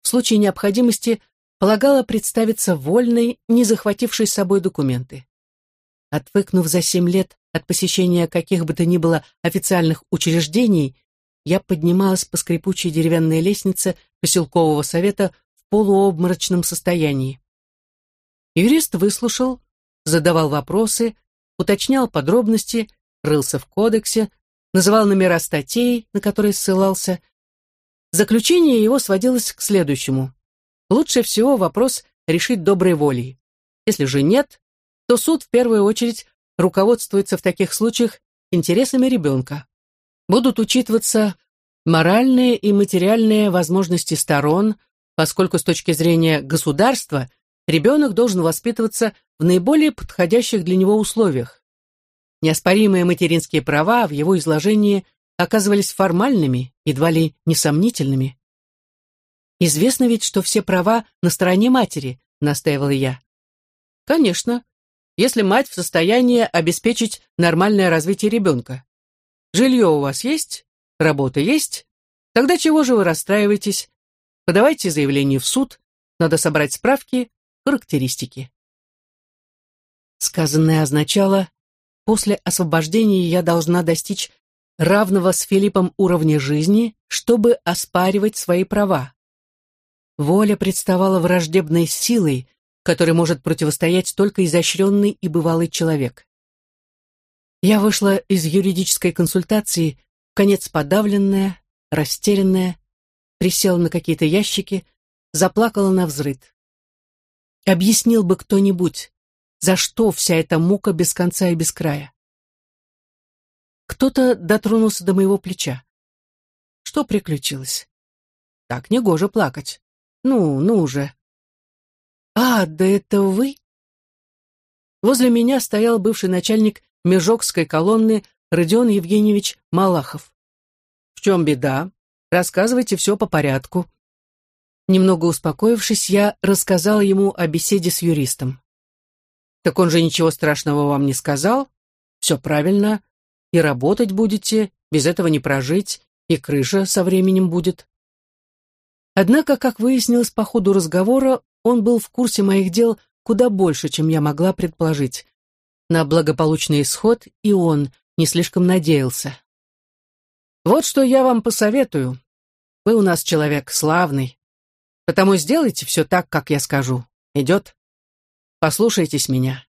В случае необходимости полагала представиться вольной, не захватившей с собой документы. Отвыкнув за семь лет от посещения каких бы то ни было официальных учреждений, я поднималась по скрипучей деревянной лестнице поселкового совета в полуобморочном состоянии. Юрист выслушал, задавал вопросы, уточнял подробности, рылся в кодексе, называл номера статей, на которые ссылался. Заключение его сводилось к следующему. Лучше всего вопрос решить доброй волей. Если же нет, то суд в первую очередь руководствуется в таких случаях интересами ребенка. Будут учитываться моральные и материальные возможности сторон, поскольку с точки зрения государства ребенок должен воспитываться в наиболее подходящих для него условиях. Неоспоримые материнские права в его изложении оказывались формальными, едва ли несомнительными. «Известно ведь, что все права на стороне матери», — настаивала я. «Конечно, если мать в состоянии обеспечить нормальное развитие ребенка. Жилье у вас есть? Работа есть? Тогда чего же вы расстраиваетесь? Подавайте заявление в суд, надо собрать справки, характеристики. Сказанное означало, после освобождения я должна достичь равного с Филиппом уровня жизни, чтобы оспаривать свои права. Воля представала враждебной силой, которой может противостоять только изощренный и бывалый человек. Я вышла из юридической консультации, конец подавленная, растерянная, присела на какие-то ящики, заплакала на взрыд. Объяснил бы кто-нибудь, за что вся эта мука без конца и без края. Кто-то дотронулся до моего плеча. Что приключилось? Так негоже плакать. Ну, ну уже. А, да это вы? Возле меня стоял бывший начальник Межокской колонны Родион Евгеньевич Малахов. В чем беда? Рассказывайте все по порядку. Немного успокоившись, я рассказала ему о беседе с юристом. Так он же ничего страшного вам не сказал? Все правильно. И работать будете, без этого не прожить, и крыша со временем будет. Однако, как выяснилось по ходу разговора, он был в курсе моих дел куда больше, чем я могла предположить. На благополучный исход и он не слишком надеялся. «Вот что я вам посоветую. Вы у нас человек славный, потому сделайте все так, как я скажу. Идет? Послушайтесь меня.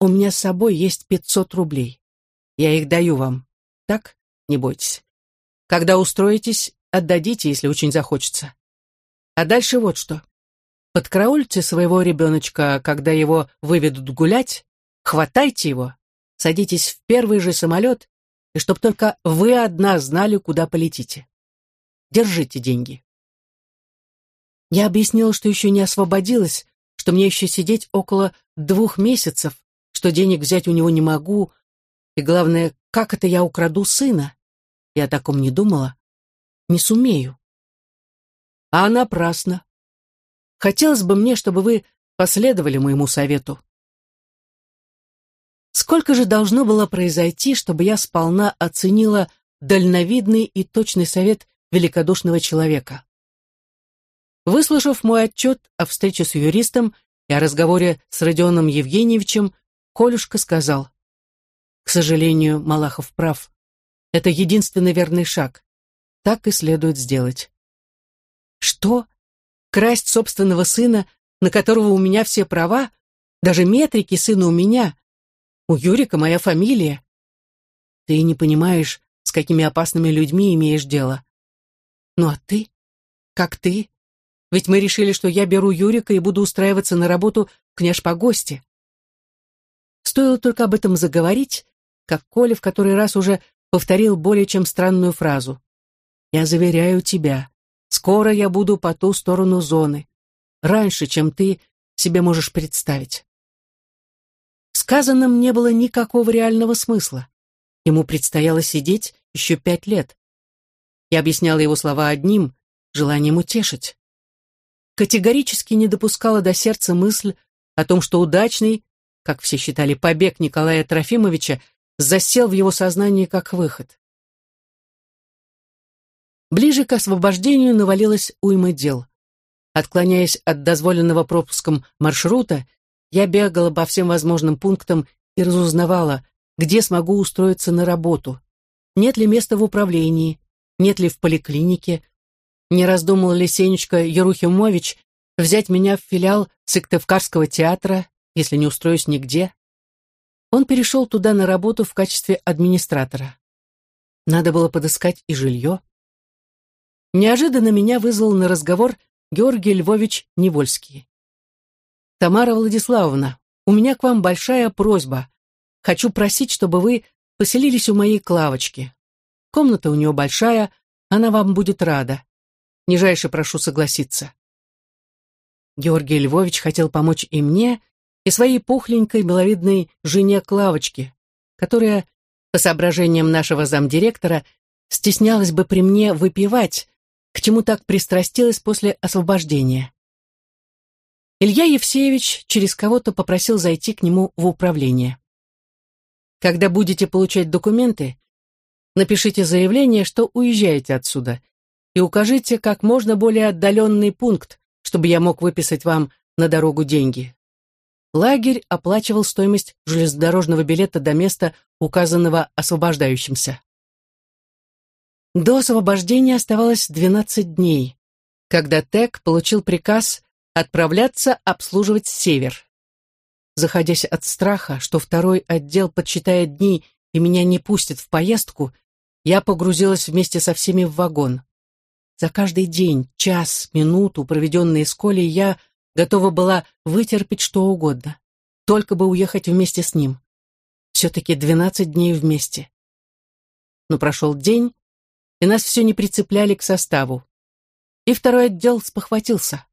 У меня с собой есть пятьсот рублей. Я их даю вам. Так? Не бойтесь. Когда устроитесь, Отдадите, если очень захочется. А дальше вот что. Подкараульте своего ребеночка, когда его выведут гулять, хватайте его, садитесь в первый же самолет, и чтоб только вы одна знали, куда полетите. Держите деньги. Я объяснила, что еще не освободилась, что мне еще сидеть около двух месяцев, что денег взять у него не могу, и главное, как это я украду сына? Я о таком не думала не сумею. А напрасно. Хотелось бы мне, чтобы вы последовали моему совету. Сколько же должно было произойти, чтобы я сполна оценила дальновидный и точный совет великодушного человека? Выслушав мой отчет о встрече с юристом и о разговоре с Родионом Евгеньевичем, Колюшка сказал, «К сожалению, Малахов прав. Это единственный верный шаг так и следует сделать. Что? Красть собственного сына, на которого у меня все права? Даже метрики сына у меня. У Юрика моя фамилия. Ты не понимаешь, с какими опасными людьми имеешь дело. Ну а ты? Как ты? Ведь мы решили, что я беру Юрика и буду устраиваться на работу в княж-погосте. Стоило только об этом заговорить, как Коля в который раз уже повторил более чем странную фразу. Я заверяю тебя, скоро я буду по ту сторону зоны, раньше, чем ты себе можешь представить. В сказанном не было никакого реального смысла. Ему предстояло сидеть еще пять лет. Я объясняла его слова одним, желанием утешить. Категорически не допускала до сердца мысль о том, что удачный, как все считали, побег Николая Трофимовича засел в его сознании как выход. Ближе к освобождению навалилось уйма дел. Отклоняясь от дозволенного пропуском маршрута, я бегала по всем возможным пунктам и разузнавала, где смогу устроиться на работу. Нет ли места в управлении, нет ли в поликлинике, не раздумал ли Сенечка Ерухимович взять меня в филиал Сыктывкарского театра, если не устроюсь нигде. Он перешел туда на работу в качестве администратора. Надо было подыскать и жилье. Неожиданно меня вызвал на разговор Георгий Львович Невольский. «Тамара Владиславовна, у меня к вам большая просьба. Хочу просить, чтобы вы поселились у моей Клавочки. Комната у нее большая, она вам будет рада. Нижайше прошу согласиться». Георгий Львович хотел помочь и мне, и своей пухленькой миловидной жене Клавочке, которая, по соображениям нашего замдиректора, стеснялась бы при мне выпивать, к чему так пристрастилась после освобождения. Илья Евсеевич через кого-то попросил зайти к нему в управление. Когда будете получать документы, напишите заявление, что уезжаете отсюда, и укажите как можно более отдаленный пункт, чтобы я мог выписать вам на дорогу деньги. Лагерь оплачивал стоимость железнодорожного билета до места, указанного освобождающимся. До освобождения оставалось 12 дней, когда ТЭК получил приказ отправляться обслуживать север. Заходясь от страха, что второй отдел подсчитает дни и меня не пустит в поездку, я погрузилась вместе со всеми в вагон. За каждый день, час, минуту, проведенные с Колей, я готова была вытерпеть что угодно, только бы уехать вместе с ним. Все-таки двенадцать дней вместе. Но прошел день, и нас все не прицепляли к составу. И второй отдел спохватился.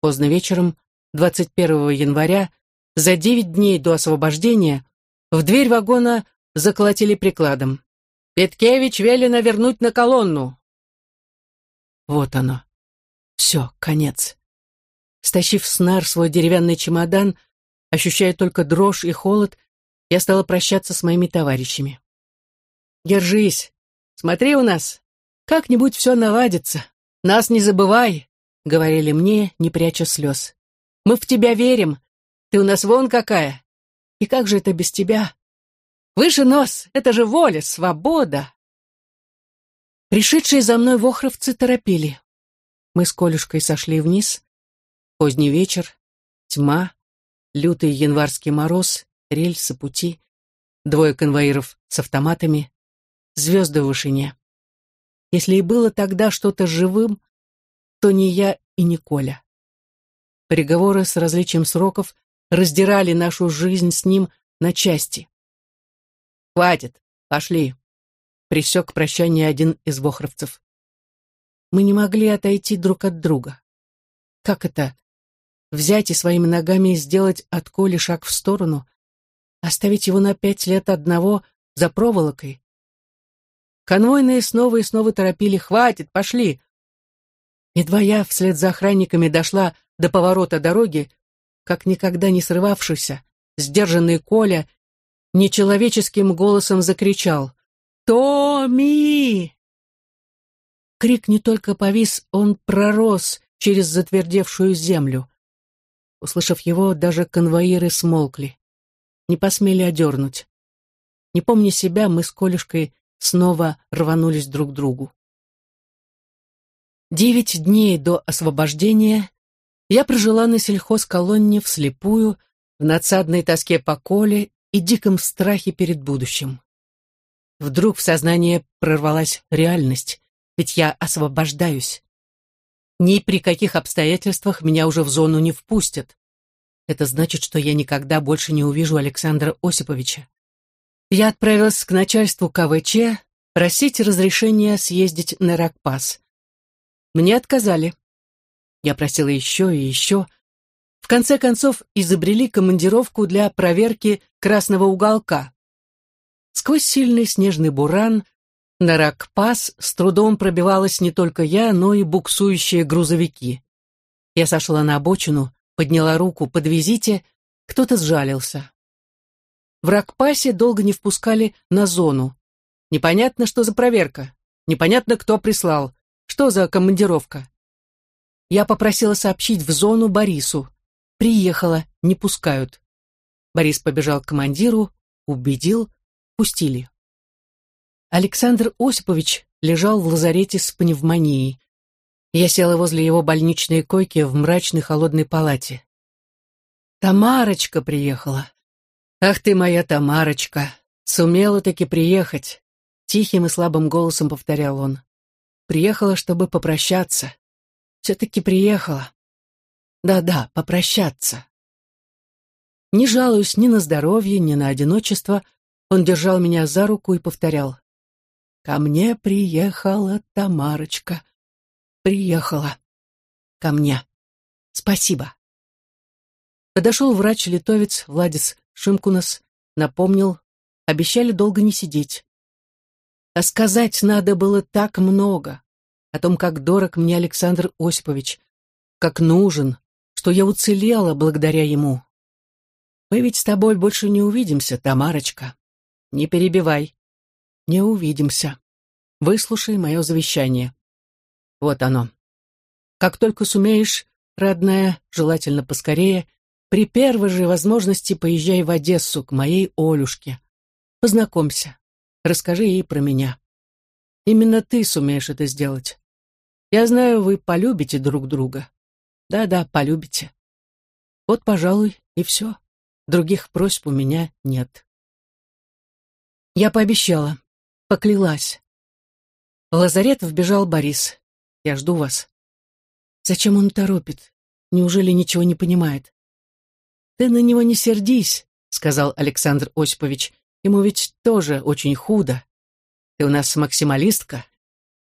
Поздно вечером, 21 января, за девять дней до освобождения, в дверь вагона заколотили прикладом. «Петкевич велено вернуть на колонну!» Вот оно. Все, конец. Стащив с нар свой деревянный чемодан, ощущая только дрожь и холод, я стала прощаться с моими товарищами. «Держись, смотри у нас, как-нибудь все наладится, нас не забывай», — говорили мне, не пряча слез. «Мы в тебя верим, ты у нас вон какая, и как же это без тебя? Выше нос, это же воля, свобода!» Пришедшие за мной вохровцы торопили. Мы с Колюшкой сошли вниз. Поздний вечер, тьма, лютый январский мороз, рельсы, пути, двое конвоиров с автоматами, звезды в вышине. Если и было тогда что-то живым, то не я и не Коля. Переговоры с различием сроков раздирали нашу жизнь с ним на части. «Хватит, пошли», пресек прощание один из вохровцев. Мы не могли отойти друг от друга. Как это? Взять и своими ногами сделать от Коли шаг в сторону? Оставить его на пять лет одного за проволокой? Конвойные снова и снова торопили. «Хватит, пошли!» Едва я вслед за охранниками дошла до поворота дороги, как никогда не срывавшийся, сдержанный Коля нечеловеческим голосом закричал. «Томми!» Крик не только повис, он пророс через затвердевшую землю. Услышав его, даже конвоиры смолкли. Не посмели одернуть. Не помня себя, мы с Колюшкой снова рванулись друг к другу. Девять дней до освобождения я прожила на сельхозколонне вслепую, в надсадной тоске по Коле и диком страхе перед будущим. Вдруг в сознание прорвалась реальность, ведь я освобождаюсь. Ни при каких обстоятельствах меня уже в зону не впустят. Это значит, что я никогда больше не увижу Александра Осиповича. Я отправилась к начальству КВЧ просить разрешения съездить на Ракпас. Мне отказали. Я просила еще и еще. В конце концов, изобрели командировку для проверки красного уголка. Сквозь сильный снежный буран на Ракпас с трудом пробивалась не только я, но и буксующие грузовики. Я сошла на обочину, подняла руку «подвезите», кто-то сжалился. В Ракпасе долго не впускали на зону. Непонятно, что за проверка, непонятно, кто прислал, что за командировка. Я попросила сообщить в зону Борису. Приехала, не пускают. Борис побежал к командиру, убедил, пустили. Александр Осипович лежал в лазарете с пневмонией. Я села возле его больничной койки в мрачной холодной палате. Тамарочка приехала. Ах ты моя Тамарочка, сумела таки приехать. Тихим и слабым голосом повторял он. Приехала, чтобы попрощаться. Все-таки приехала. Да-да, попрощаться. Не жалуюсь ни на здоровье, ни на одиночество, он держал меня за руку и повторял. «Ко мне приехала Тамарочка. Приехала. Ко мне. Спасибо». Подошел врач-литовец Владис Шимкунас, напомнил, обещали долго не сидеть. А сказать надо было так много о том, как дорог мне Александр Осипович, как нужен, что я уцелела благодаря ему. Мы ведь с тобой больше не увидимся, Тамарочка. Не перебивай. Не увидимся. Выслушай мое завещание. Вот оно. Как только сумеешь, родная, желательно поскорее. При первой же возможности поезжай в Одессу к моей Олюшке. Познакомься, расскажи ей про меня. Именно ты сумеешь это сделать. Я знаю, вы полюбите друг друга. Да-да, полюбите. Вот, пожалуй, и все. Других просьб у меня нет. Я пообещала, поклялась. В лазарет вбежал Борис. Я жду вас. Зачем он торопит? Неужели ничего не понимает? Ты на него не сердись, сказал Александр Осипович. Ему ведь тоже очень худо. Ты у нас максималистка.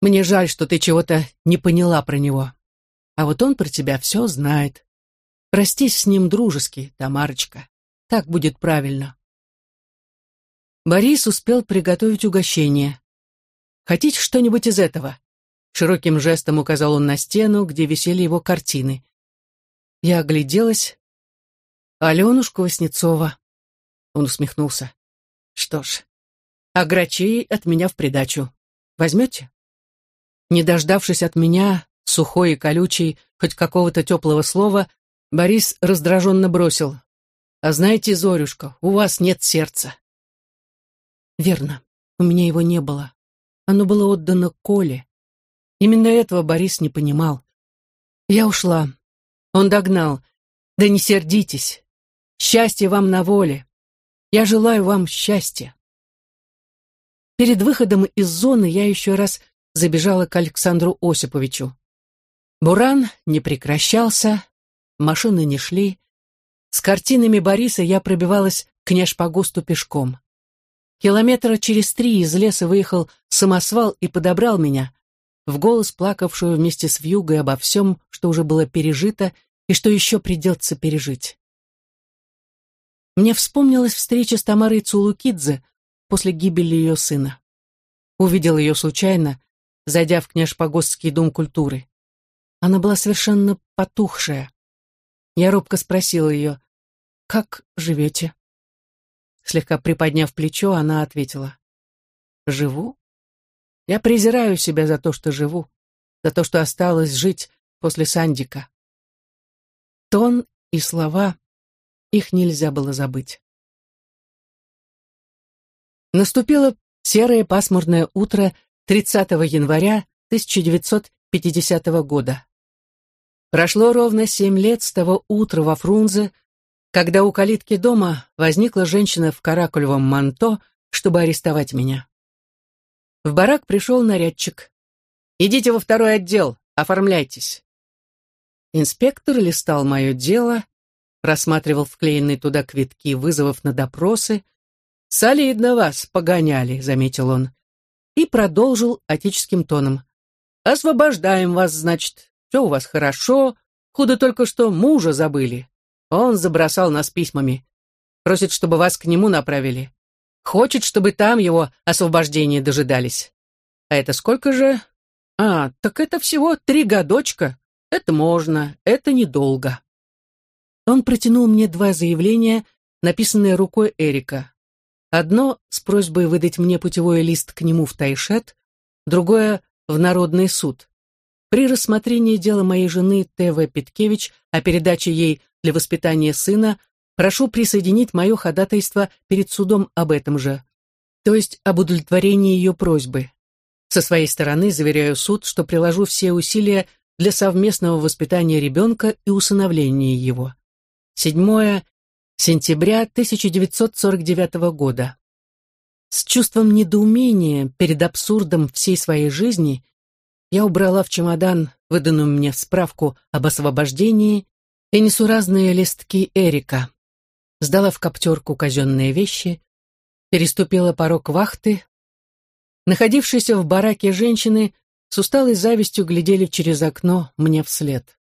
Мне жаль, что ты чего-то не поняла про него. А вот он про тебя все знает. Простись с ним дружески, Тамарочка. Так будет правильно. Борис успел приготовить угощение. «Хотите что-нибудь из этого?» Широким жестом указал он на стену, где висели его картины. Я огляделась. «Аленушка Васнецова». Он усмехнулся. «Что ж, а грачей от меня в придачу. Возьмете?» Не дождавшись от меня, сухой и колючий, хоть какого-то теплого слова, Борис раздраженно бросил. «А знаете, Зорюшка, у вас нет сердца». Верно, у меня его не было. Оно было отдано Коле. Именно этого Борис не понимал. Я ушла. Он догнал. Да не сердитесь. Счастье вам на воле. Я желаю вам счастья. Перед выходом из зоны я еще раз забежала к Александру Осиповичу. Буран не прекращался, машины не шли. С картинами Бориса я пробивалась к Нешпогосту пешком. Километра через три из леса выехал самосвал и подобрал меня, в голос плакавшую вместе с вьюгой обо всем, что уже было пережито и что еще придется пережить. Мне вспомнилась встреча с Тамарой Цулукидзе после гибели ее сына. Увидел ее случайно, зайдя в Княжпогостский дом культуры. Она была совершенно потухшая. Я робко спросила ее, «Как живете?» Слегка приподняв плечо, она ответила. «Живу? Я презираю себя за то, что живу, за то, что осталось жить после Сандика». Тон и слова, их нельзя было забыть. Наступило серое пасмурное утро 30 января 1950 года. Прошло ровно семь лет с того утра во Фрунзе, когда у калитки дома возникла женщина в каракулевом манто, чтобы арестовать меня. В барак пришел нарядчик. «Идите во второй отдел, оформляйтесь». Инспектор листал мое дело, рассматривал вклеенные туда квитки вызовов на допросы. «Солидно вас погоняли», — заметил он. И продолжил отеческим тоном. «Освобождаем вас, значит. Все у вас хорошо. Худо только что мужа забыли. Он забросал нас письмами. Просит, чтобы вас к нему направили. Хочет, чтобы там его освобождения дожидались. А это сколько же? А, так это всего три годочка. Это можно, это недолго. Он протянул мне два заявления, написанные рукой Эрика. Одно с просьбой выдать мне путевой лист к нему в Тайшет, другое в Народный суд. При рассмотрении дела моей жены Т.В. Питкевич о передаче ей для воспитания сына, прошу присоединить мое ходатайство перед судом об этом же, то есть об удовлетворении ее просьбы. Со своей стороны заверяю суд, что приложу все усилия для совместного воспитания ребенка и усыновления его. 7 сентября 1949 года. С чувством недоумения перед абсурдом всей своей жизни я убрала в чемодан выданную мне справку об освобождении и несуразные листки Эрика. Сдала в коптерку казенные вещи, переступила порог вахты. Находившиеся в бараке женщины с усталой завистью глядели через окно мне вслед.